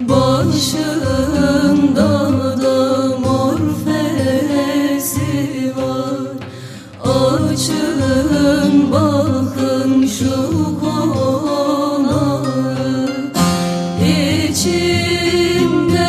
Başında da mor feresi var. Açın bakın şu konağı. İçimde